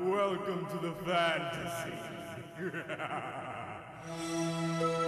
Welcome to the fantasy.